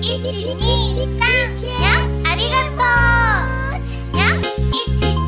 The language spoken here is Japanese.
123ありがとう。1 2